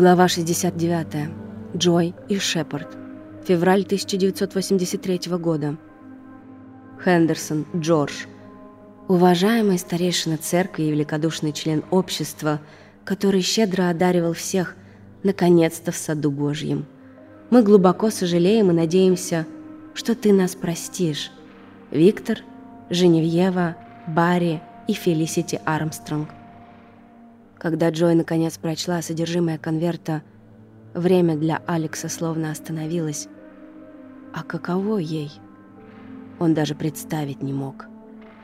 Глава 69. Джой и Шепард. Февраль 1983 года. Хендерсон, Джордж. Уважаемый старейшина церкви и великодушный член общества, который щедро одаривал всех, наконец-то в саду Божьем. Мы глубоко сожалеем и надеемся, что ты нас простишь. Виктор, Женевьева, Барри и Фелисити Армстронг. Когда Джой наконец прочла содержимое конверта, время для Алекса словно остановилось. А каково ей? Он даже представить не мог.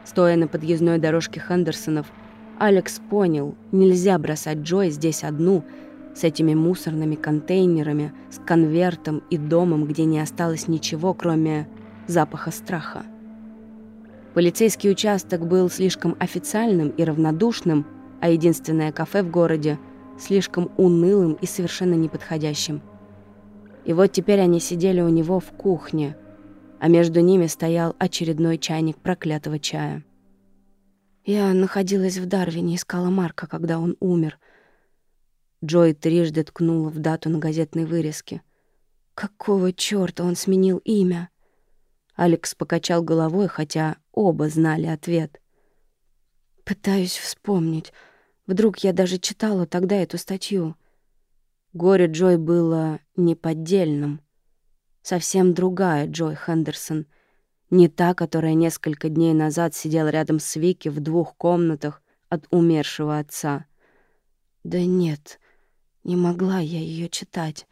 Стоя на подъездной дорожке Хендерсонов, Алекс понял, нельзя бросать Джой здесь одну, с этими мусорными контейнерами, с конвертом и домом, где не осталось ничего, кроме запаха страха. Полицейский участок был слишком официальным и равнодушным, а единственное кафе в городе слишком унылым и совершенно неподходящим. И вот теперь они сидели у него в кухне, а между ними стоял очередной чайник проклятого чая. Я находилась в Дарвине, искала Марка, когда он умер. Джой трижды ткнула в дату на газетной вырезке. Какого чёрта он сменил имя? Алекс покачал головой, хотя оба знали ответ. Пытаюсь вспомнить. Вдруг я даже читала тогда эту статью. Горе Джой было неподдельным. Совсем другая Джой Хендерсон. Не та, которая несколько дней назад сидела рядом с Вики в двух комнатах от умершего отца. Да нет, не могла я ее читать.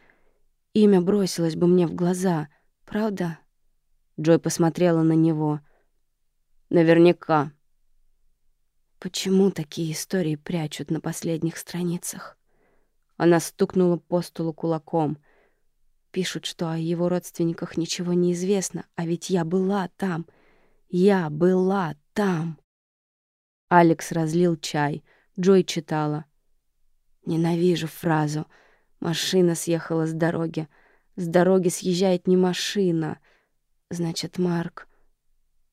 Имя бросилось бы мне в глаза, правда? Джой посмотрела на него. Наверняка. Почему такие истории прячут на последних страницах? Она стукнула по столу кулаком. Пишут, что о его родственниках ничего не известно, а ведь я была там. Я была там. Алекс разлил чай. Джой читала. Ненавижу фразу. Машина съехала с дороги. С дороги съезжает не машина. Значит, Марк...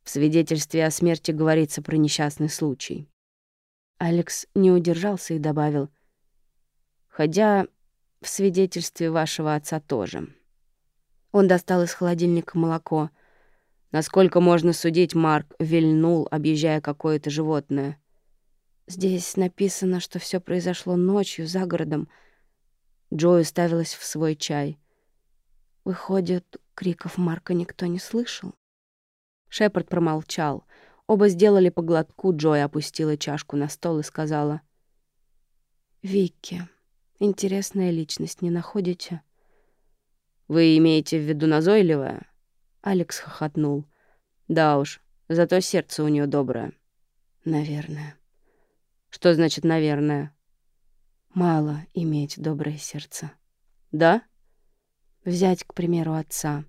В свидетельстве о смерти говорится про несчастный случай. Алекс не удержался и добавил. «Хотя в свидетельстве вашего отца тоже». Он достал из холодильника молоко. Насколько можно судить, Марк вильнул, объезжая какое-то животное. Здесь написано, что все произошло ночью за городом. Джой уставилась в свой чай. Выходит, криков Марка никто не слышал. Шепард промолчал. Оба сделали по глотку, Джой опустила чашку на стол и сказала. «Викки, интересная личность, не находите?» «Вы имеете в виду назойливая?» Алекс хохотнул. «Да уж, зато сердце у нее доброе». «Наверное». «Что значит «наверное»?» «Мало иметь доброе сердце». «Да?» «Взять, к примеру, отца.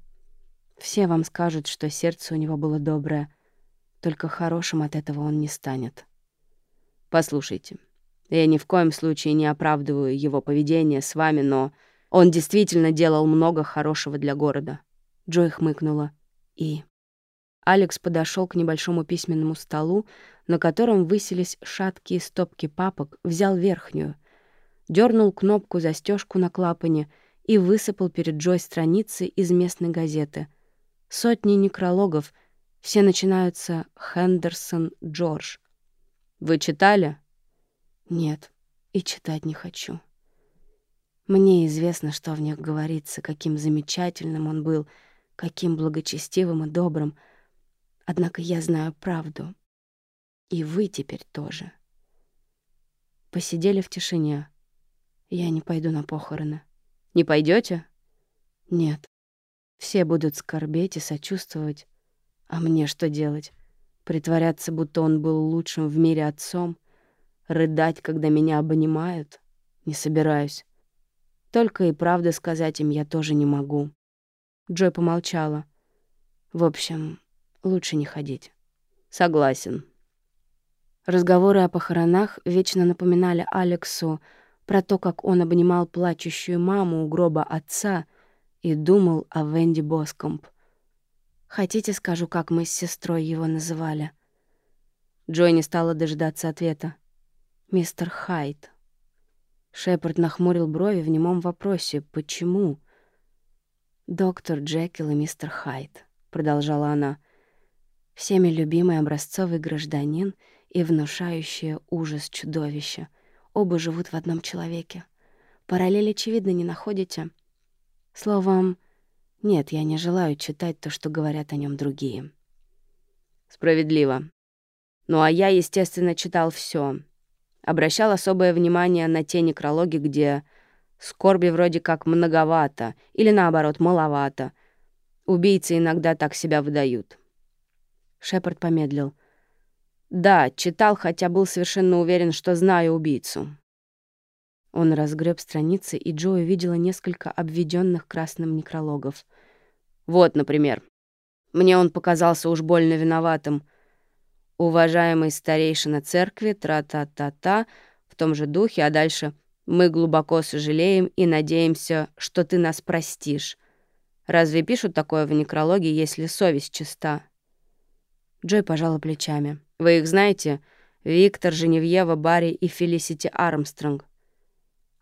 Все вам скажут, что сердце у него было доброе, только хорошим от этого он не станет. Послушайте, я ни в коем случае не оправдываю его поведение с вами, но он действительно делал много хорошего для города. Джой хмыкнула. И... Алекс подошел к небольшому письменному столу, на котором высились шаткие стопки папок, взял верхнюю, дернул кнопку застежку на клапане и высыпал перед Джой страницы из местной газеты. Сотни некрологов, все начинаются Хендерсон Джордж. Вы читали? Нет, и читать не хочу. Мне известно, что в них говорится, каким замечательным он был, каким благочестивым и добрым. Однако я знаю правду. И вы теперь тоже. Посидели в тишине. Я не пойду на похороны. Не пойдете? Нет. Все будут скорбеть и сочувствовать. А мне что делать? Притворяться, будто он был лучшим в мире отцом? Рыдать, когда меня обнимают? Не собираюсь. Только и правды сказать им я тоже не могу. Джой помолчала. В общем, лучше не ходить. Согласен. Разговоры о похоронах вечно напоминали Алексу про то, как он обнимал плачущую маму у гроба отца и думал о Венди Боскомп — Хотите, скажу, как мы с сестрой его называли?» Джой не стала дожидаться ответа. «Мистер Хайт». Шепард нахмурил брови в немом вопросе «Почему?» «Доктор Джекил и мистер Хайд», — продолжала она, — «всеми любимый образцовый гражданин и внушающее ужас чудовище. Оба живут в одном человеке. Параллель, очевидно, не находите. Словом, нет, я не желаю читать то, что говорят о нем другие». «Справедливо. Ну а я, естественно, читал все. Обращал особое внимание на те некрологи, где скорби вроде как многовато или, наоборот, маловато. Убийцы иногда так себя выдают. Шепард помедлил. «Да, читал, хотя был совершенно уверен, что знаю убийцу». Он разгреб страницы, и Джо увидела несколько обведенных красным некрологов. «Вот, например. Мне он показался уж больно виноватым уважаемый старейшина церкви, тра-та-та-та, в том же духе, а дальше «Мы глубоко сожалеем и надеемся, что ты нас простишь». Разве пишут такое в некрологе, если совесть чиста? Джой пожала плечами. «Вы их знаете? Виктор, Женевьева, Барри и Фелисити Армстронг».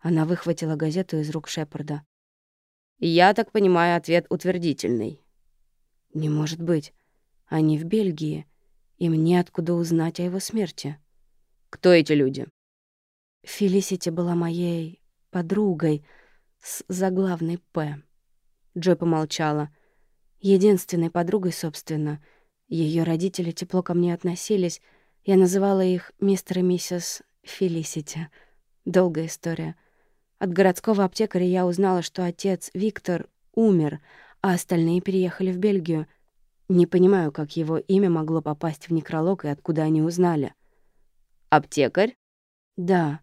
Она выхватила газету из рук Шепарда. «Я так понимаю, ответ утвердительный». «Не может быть. Они в Бельгии и мне откуда узнать о его смерти. Кто эти люди? Фелисити была моей подругой с заглавной «П». Джой помолчала. Единственной подругой, собственно. Ее родители тепло ко мне относились. Я называла их мистер и миссис Фелисити. Долгая история. От городского аптекаря я узнала, что отец Виктор умер, а остальные переехали в Бельгию — не понимаю, как его имя могло попасть в некролог и откуда они узнали. «Аптекарь?» «Да.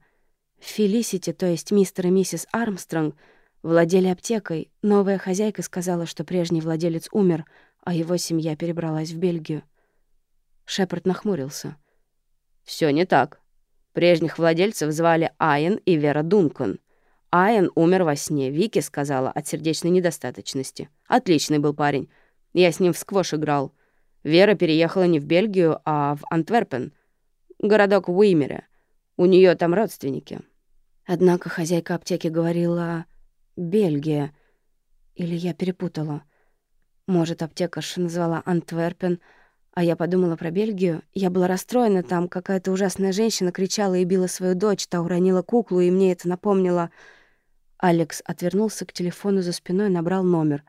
Фелисити, то есть мистер и миссис Армстронг, владели аптекой. Новая хозяйка сказала, что прежний владелец умер, а его семья перебралась в Бельгию». Шепард нахмурился. Все не так. Прежних владельцев звали Айен и Вера Дункан. Айен умер во сне, Вики сказала, от сердечной недостаточности. Отличный был парень. Я с ним в сквош играл. Вера переехала не в Бельгию, а в Антверпен. Городок Уимере. У нее там родственники. Однако хозяйка аптеки говорила «Бельгия». Или я перепутала. Может, аптекарша назвала Антверпен, а я подумала про Бельгию. Я была расстроена там. Какая-то ужасная женщина кричала и била свою дочь. Та уронила куклу, и мне это напомнило. Алекс отвернулся к телефону за спиной и набрал номер.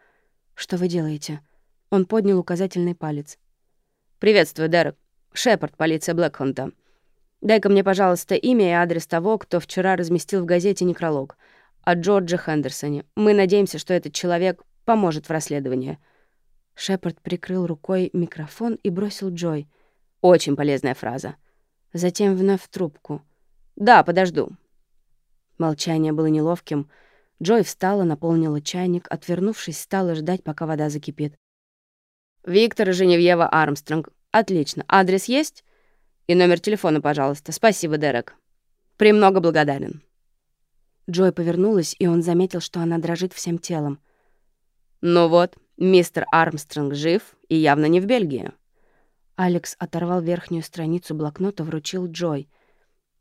«Что вы делаете?» Он поднял указательный палец. «Приветствую, Дерек. Шепард, полиция Блэкхунта. Дай-ка мне, пожалуйста, имя и адрес того, кто вчера разместил в газете некролог. О Джордже Хендерсоне. Мы надеемся, что этот человек поможет в расследовании». Шепард прикрыл рукой микрофон и бросил Джой. «Очень полезная фраза». Затем вновь в трубку. «Да, подожду». Молчание было неловким. Джой встала, наполнила чайник, отвернувшись, стала ждать, пока вода закипит. Виктор Женевьева Армстронг. Отлично. Адрес есть? И номер телефона, пожалуйста. Спасибо, Дерек. Премного благодарен. Джой повернулась, и он заметил, что она дрожит всем телом. «Ну вот, мистер Армстронг жив и явно не в Бельгии». Алекс оторвал верхнюю страницу блокнота, вручил Джой.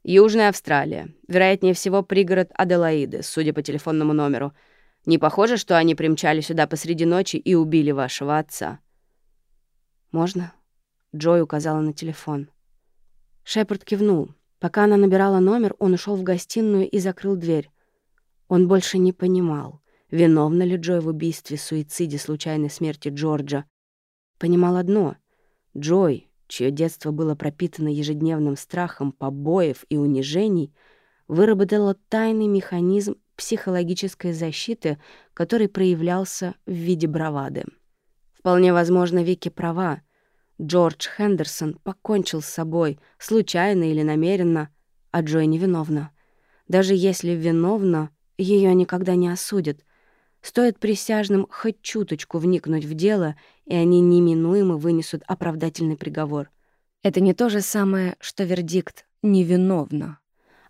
«Южная Австралия. Вероятнее всего, пригород Аделаиды, судя по телефонному номеру. Не похоже, что они примчали сюда посреди ночи и убили вашего отца». «Можно?» Джой указала на телефон. Шепард кивнул. Пока она набирала номер, он ушел в гостиную и закрыл дверь. Он больше не понимал, виновна ли Джой в убийстве, суициде, случайной смерти Джорджа. Понимал одно — Джой, чье детство было пропитано ежедневным страхом побоев и унижений, выработала тайный механизм психологической защиты, который проявлялся в виде бравады. Вполне возможно, Вики права. Джордж Хендерсон покончил с собой, случайно или намеренно, а Джой невиновна. Даже если виновна, ее никогда не осудят. Стоит присяжным хоть чуточку вникнуть в дело, и они неминуемо вынесут оправдательный приговор. Это не то же самое, что вердикт «невиновна».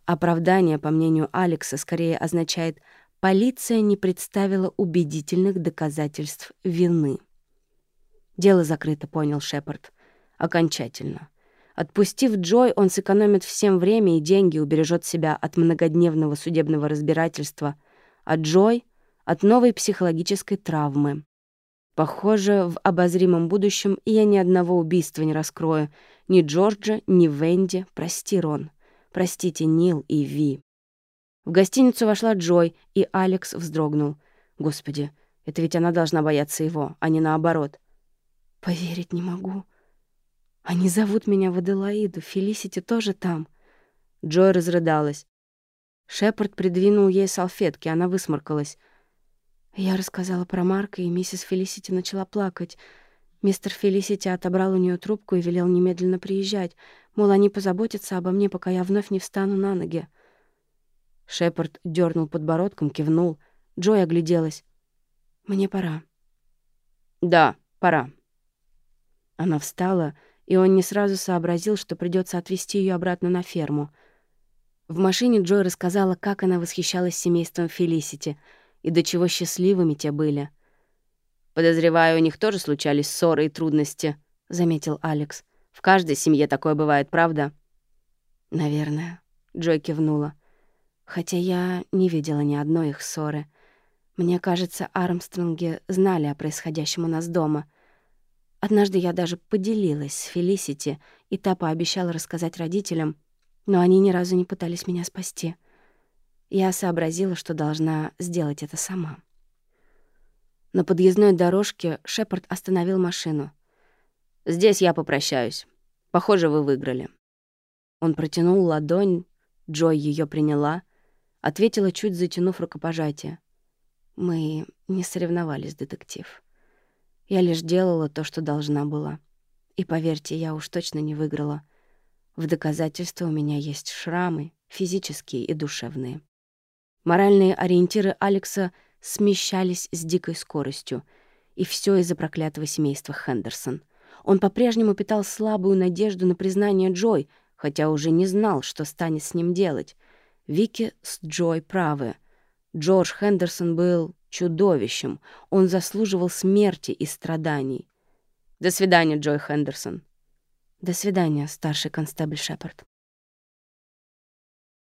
Оправдание, по мнению Алекса, скорее означает «полиция не представила убедительных доказательств вины». Дело закрыто, понял Шепард. Окончательно. Отпустив Джой, он сэкономит всем время и деньги, убережет себя от многодневного судебного разбирательства, а Джой — от новой психологической травмы. Похоже, в обозримом будущем я ни одного убийства не раскрою. Ни Джорджа, ни Венди. Прости, Рон. Простите, Нил и Ви. В гостиницу вошла Джой, и Алекс вздрогнул. Господи, это ведь она должна бояться его, а не наоборот. Поверить не могу. Они зовут меня в Аделаиду, Фелисити тоже там. Джой разрыдалась. Шепард придвинул ей салфетки, она высморкалась. Я рассказала про Марка, и миссис Фелисити начала плакать. Мистер Фелисити отобрал у нее трубку и велел немедленно приезжать. Мол, они позаботятся обо мне, пока я вновь не встану на ноги. Шепард дернул подбородком, кивнул. Джой огляделась. «Мне пора». «Да, пора». Она встала, и он не сразу сообразил, что придется отвезти ее обратно на ферму. В машине Джой рассказала, как она восхищалась семейством Фелисити и до чего счастливыми те были. «Подозреваю, у них тоже случались ссоры и трудности», — заметил Алекс. «В каждой семье такое бывает, правда?» «Наверное», — Джой кивнула. «Хотя я не видела ни одной их ссоры. Мне кажется, Армстронги знали о происходящем у нас дома — Однажды я даже поделилась с Фелисити, и та пообещала рассказать родителям, но они ни разу не пытались меня спасти. Я сообразила, что должна сделать это сама. На подъездной дорожке Шепард остановил машину. «Здесь я попрощаюсь. Похоже, вы выиграли». Он протянул ладонь, Джой ее приняла, ответила, чуть затянув рукопожатие. Мы не соревновались, детектив. Я лишь делала то, что должна была. И поверьте, я уж точно не выиграла. В доказательство у меня есть шрамы, физические и душевные. Моральные ориентиры Алекса смещались с дикой скоростью. И все из-за проклятого семейства Хендерсон. Он по-прежнему питал слабую надежду на признание Джой, хотя уже не знал, что станет с ним делать. Вики с Джой правы. Джордж Хендерсон был чудовищем. Он заслуживал смерти и страданий. До свидания, Джой Хендерсон. До свидания, старший констебль Шепард.